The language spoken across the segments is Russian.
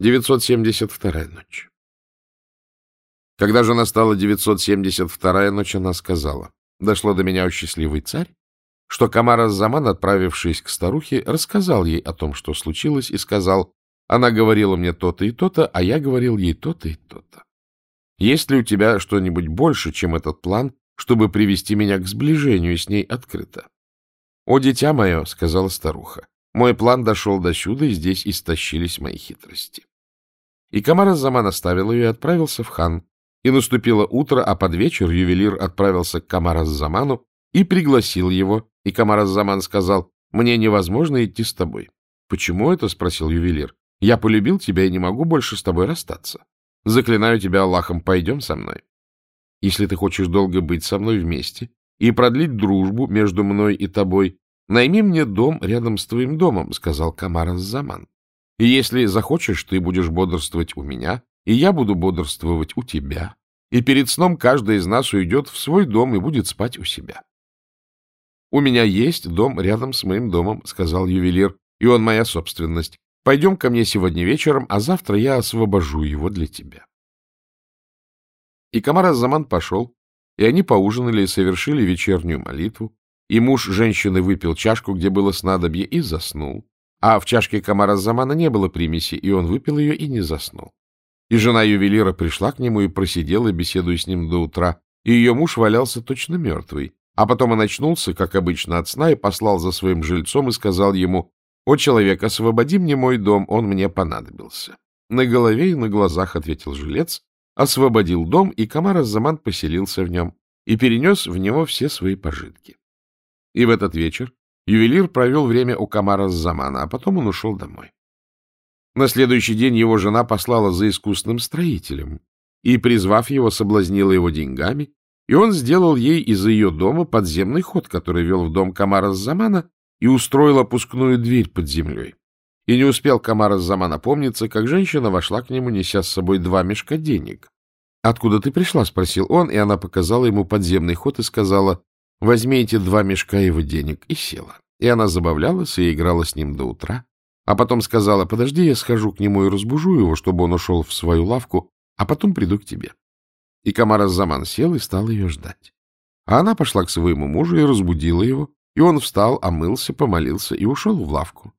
972-я ночь. Когда же настала 972-я ночь, она сказала, «Дошло до меня, о счастливый царь, что Камара Заман, отправившись к старухе, рассказал ей о том, что случилось, и сказал, она говорила мне то-то и то-то, а я говорил ей то-то и то-то. Есть ли у тебя что-нибудь больше, чем этот план, чтобы привести меня к сближению с ней открыто? — О, дитя мое, — сказала старуха, — мой план дошел до сюда, и здесь истощились мои хитрости. И Камар Заман оставил ее и отправился в хан. И наступило утро, а под вечер ювелир отправился к Камар Заману и пригласил его, и Камар Заман сказал, «Мне невозможно идти с тобой». «Почему это?» — спросил ювелир. Я полюбил тебя и не могу больше с тобой расстаться. Заклинаю тебя Аллахом, пойдем со мной. Если ты хочешь долго быть со мной вместе и продлить дружбу между мной и тобой, найми мне дом рядом с твоим домом, — сказал Камар Заман. И если захочешь, ты будешь бодрствовать у меня, и я буду бодрствовать у тебя. И перед сном каждый из нас уйдет в свой дом и будет спать у себя. — У меня есть дом рядом с моим домом, — сказал ювелир, — и он моя собственность. Пойдем ко мне сегодня вечером, а завтра я освобожу его для тебя. И Камар Заман пошел, и они поужинали и совершили вечернюю молитву, и муж женщины выпил чашку, где было снадобье, и заснул. А в чашке Камара Замана не было примеси, и он выпил ее и не заснул. И жена ювелира пришла к нему и просидела, беседуя с ним до утра, и ее муж валялся точно мертвый. А потом он очнулся, как обычно, от сна и послал за своим жильцом и сказал ему, «О, человек, освободи мне мой дом, он мне понадобился». На голове и на глазах ответил жилец, освободил дом, и Камар Заман поселился в нем и перенес в него все свои пожитки. И в этот вечер ювелир провел время у Камара Замана, а потом он ушел домой. На следующий день его жена послала за искусным строителем и, призвав его, соблазнила его деньгами, и он сделал ей из ее дома подземный ход, который вел в дом Камара Замана, и устроил опускную дверь под землей. И не успел Камар Заман опомниться, как женщина вошла к нему, неся с собой два мешка денег. — Откуда ты пришла? — спросил он, и она показала ему подземный ход и сказала, — возьми эти два мешка его денег, и села. И она забавлялась и играла с ним до утра, а потом сказала, подожди, я схожу к нему и разбужу его, чтобы он ушел в свою лавку, а потом приду к тебе. И Камар Заман сел и стал ее ждать. А она пошла к своему мужу и разбудила его, и он встал, омылся, помолился и ушел в лавку.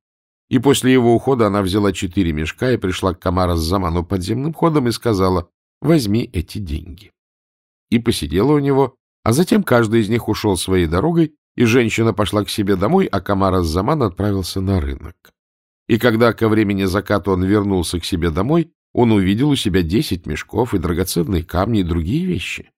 И после его ухода она взяла четыре мешка и пришла к Камара Заману подземным ходом и сказала, возьми эти деньги. И посидела у него, а затем каждый из них ушел своей дорогой, и женщина пошла к себе домой, а Камара с Заман отправился на рынок. И когда ко времени заката он вернулся к себе домой, он увидел у себя десять мешков и драгоценные камни и другие вещи.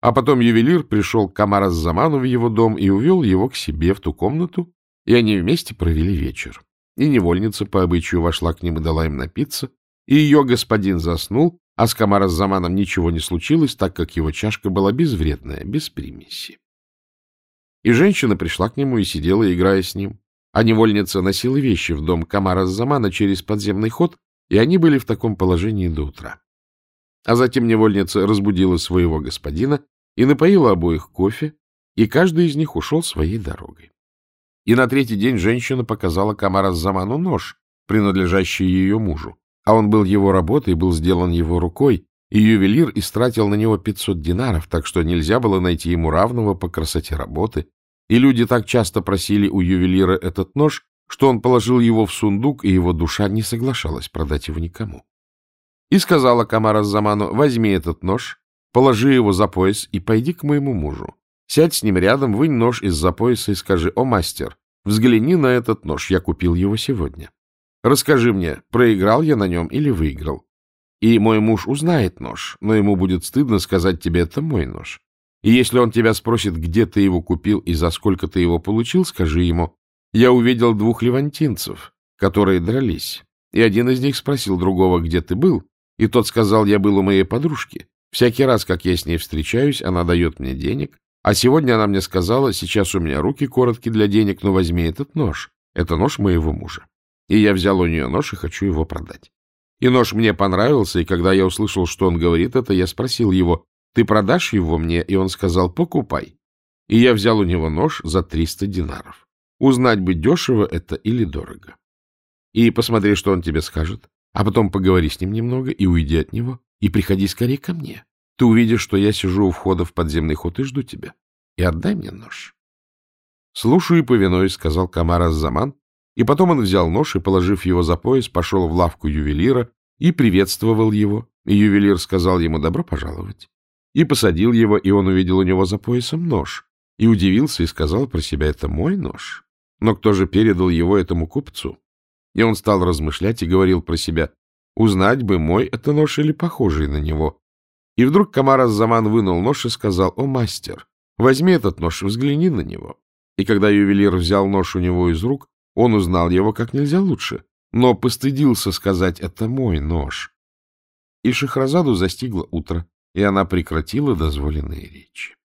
А потом ювелир пришел к Камара Заману в его дом и увел его к себе в ту комнату, и они вместе провели вечер. И невольница по обычаю вошла к ним и дала им напиться, и ее господин заснул, а с Камара Заманом ничего не случилось, так как его чашка была безвредная, без примеси. И женщина пришла к нему и сидела, играя с ним. А невольница носила вещи в дом Камара Замана через подземный ход, и они были в таком положении до утра. А затем невольница разбудила своего господина и напоила обоих кофе, и каждый из них ушел своей дорогой. И на третий день женщина показала Камара Заману нож, принадлежащий ее мужу, а он был его работой, был сделан его рукой, и ювелир истратил на него 500 динаров, так что нельзя было найти ему равного по красоте работы, и люди так часто просили у ювелира этот нож, что он положил его в сундук, и его душа не соглашалась продать его никому. И сказала Камара Заману, возьми этот нож, положи его за пояс и пойди к моему мужу. Сядь с ним рядом, вынь нож из-за пояса и скажи, о, мастер, взгляни на этот нож, я купил его сегодня. Расскажи мне, проиграл я на нем или выиграл. И мой муж узнает нож, но ему будет стыдно сказать тебе, это мой нож. И если он тебя спросит, где ты его купил и за сколько ты его получил, скажи ему, я увидел двух левантинцев, которые дрались, и один из них спросил другого, где ты был, и тот сказал, я был у моей подружки. Всякий раз, как я с ней встречаюсь, она дает мне денег, а сегодня она мне сказала, сейчас у меня руки короткие для денег, но возьми этот нож. Это нож моего мужа. И я взял у нее нож и хочу его продать. И нож мне понравился, и когда я услышал, что он говорит это, я спросил его, ты продашь его мне? И он сказал, покупай. И я взял у него нож за 300 динаров. Узнать бы, дешево это или дорого. И посмотри, что он тебе скажет. а потом поговори с ним немного и уйди от него, и приходи скорее ко мне. Ты увидишь, что я сижу у входа в подземный ход и жду тебя. И отдай мне нож. — Слушаю и повинуюсь, — сказал Камар Аззаман, и потом он взял нож и, положив его за пояс, пошел в лавку ювелира и приветствовал его. И ювелир сказал ему «добро пожаловать». И посадил его, и он увидел у него за поясом нож. И удивился и сказал про себя «это мой нож». Но кто же передал его этому купцу? И он стал размышлять и говорил про себя «узнать бы, мой это нож или похожий на него». И вдруг Камар Заман вынул нож и сказал «О, мастер, возьми этот нож и взгляни на него». И когда ювелир взял нож у него из рук, он узнал его как нельзя лучше, но постыдился сказать «это мой нож». И Шахразаду застигло утро, и она прекратила дозволенные речи.